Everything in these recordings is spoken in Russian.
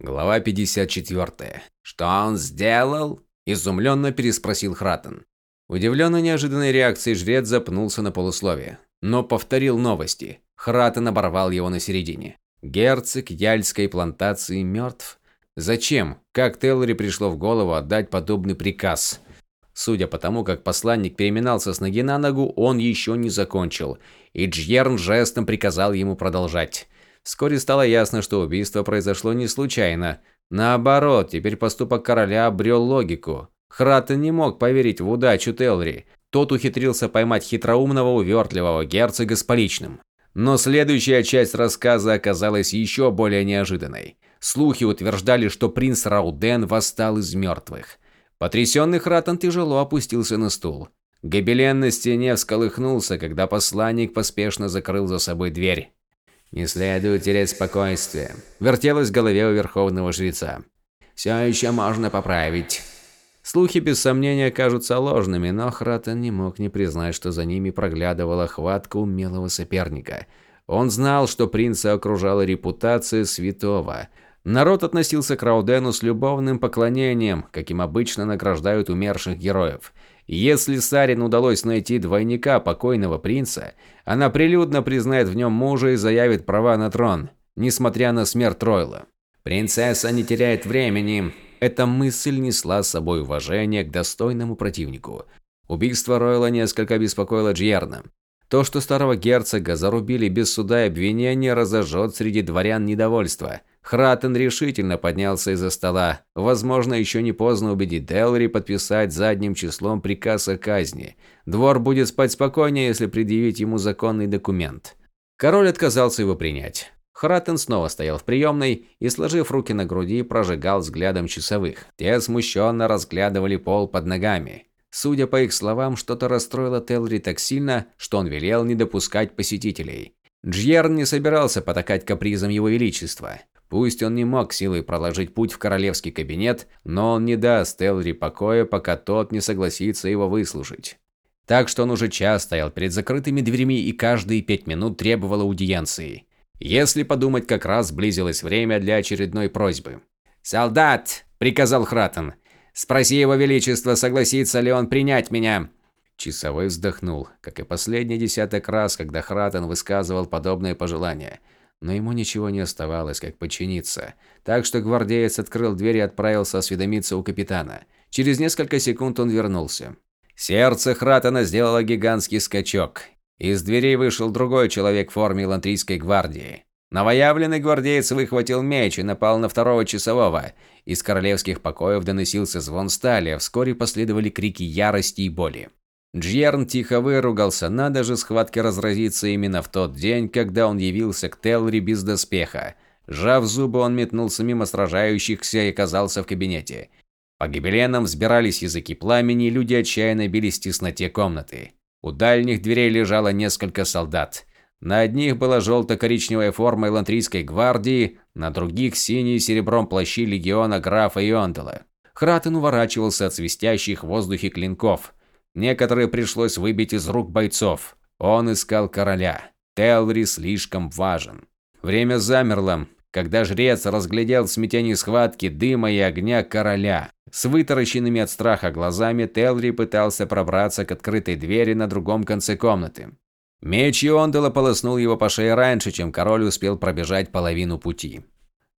Глава 54. «Что он сделал?» – изумленно переспросил Хратен. Удивленно неожиданной реакцией жрец запнулся на полусловие, но повторил новости. Хратен оборвал его на середине. Герцог Яльской плантации мертв? Зачем? Как Теллери пришло в голову отдать подобный приказ? Судя по тому, как посланник переминался с ноги на ногу, он еще не закончил, и Джьерн жестом приказал ему продолжать. Вскоре стало ясно, что убийство произошло не случайно. Наоборот, теперь поступок короля обрел логику. Хратен не мог поверить в удачу Телри. Тот ухитрился поймать хитроумного, увертливого герцога с поличным. Но следующая часть рассказа оказалась еще более неожиданной. Слухи утверждали, что принц Рауден восстал из мертвых. Потрясенный Хратен тяжело опустился на стул. Гобелен на стене всколыхнулся, когда посланник поспешно закрыл за собой дверь. «Не следует терять спокойствие», – вертелось в голове у верховного жреца. «Все еще можно поправить». Слухи без сомнения кажутся ложными, но Хратен не мог не признать, что за ними проглядывала хватка умелого соперника. Он знал, что принца окружала репутация святого. Народ относился к Раудену с любовным поклонением, каким обычно награждают умерших героев. Если Сарин удалось найти двойника покойного принца, она прилюдно признает в нем мужа и заявит права на трон, несмотря на смерть Ройла. Принцесса не теряет времени. Эта мысль несла с собой уважение к достойному противнику. Убийство Ройла несколько беспокоило Джьерна. То, что старого герцога зарубили без суда и обвинения, разожжет среди дворян недовольство. Хратен решительно поднялся из-за стола. Возможно, еще не поздно убедить Делри подписать задним числом приказ о казни. Двор будет спать спокойнее, если предъявить ему законный документ. Король отказался его принять. Хратен снова стоял в приемной и, сложив руки на груди, прожигал взглядом часовых. Те смущенно разглядывали пол под ногами. Судя по их словам, что-то расстроило Телри так сильно, что он велел не допускать посетителей. Джьерн не собирался потакать капризам его величества. Пусть он не мог силой проложить путь в королевский кабинет, но он не даст Элри покоя, пока тот не согласится его выслушать. Так что он уже час стоял перед закрытыми дверями и каждые пять минут требовал аудиенции. Если подумать, как раз близилось время для очередной просьбы. «Солдат!» – приказал Хратен. «Спроси его величество, согласится ли он принять меня». Часовой вздохнул, как и последний десяток раз, когда Хратен высказывал подобное пожелание – но ему ничего не оставалось, как подчиниться. Так что гвардеец открыл дверь и отправился осведомиться у капитана. Через несколько секунд он вернулся. Сердце Хратана сделало гигантский скачок. Из дверей вышел другой человек в форме лантрийской гвардии. Новоявленный гвардеец выхватил меч и напал на второго часового. Из королевских покоев доносился звон стали, а вскоре последовали крики ярости и боли. Джьерн тихо выругался, надо же схватке разразиться именно в тот день, когда он явился к Телри без доспеха. Сжав зубы, он метнулся мимо сражающихся и оказался в кабинете. По гибеленам взбирались языки пламени, люди отчаянно бились в тесноте комнаты. У дальних дверей лежало несколько солдат. На одних была желто-коричневая форма Элантрийской гвардии, на других – синие серебром плащи легиона графа Иондела. Хратен уворачивался от свистящих в воздухе клинков – Некоторые пришлось выбить из рук бойцов. Он искал короля. Телри слишком важен. Время замерло, когда жрец разглядел в смятении схватки дыма и огня короля. С вытаращенными от страха глазами Телри пытался пробраться к открытой двери на другом конце комнаты. Меч Иондела полоснул его по шее раньше, чем король успел пробежать половину пути.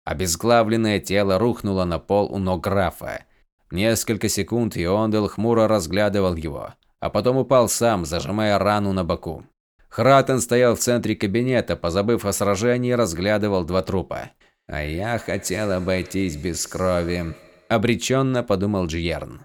Обезглавленное тело рухнуло на пол у ног графа. Несколько секунд Иондел хмуро разглядывал его, а потом упал сам, зажимая рану на боку. Хратен стоял в центре кабинета, позабыв о сражении, разглядывал два трупа. «А я хотел обойтись без крови», – обреченно подумал Джиерн.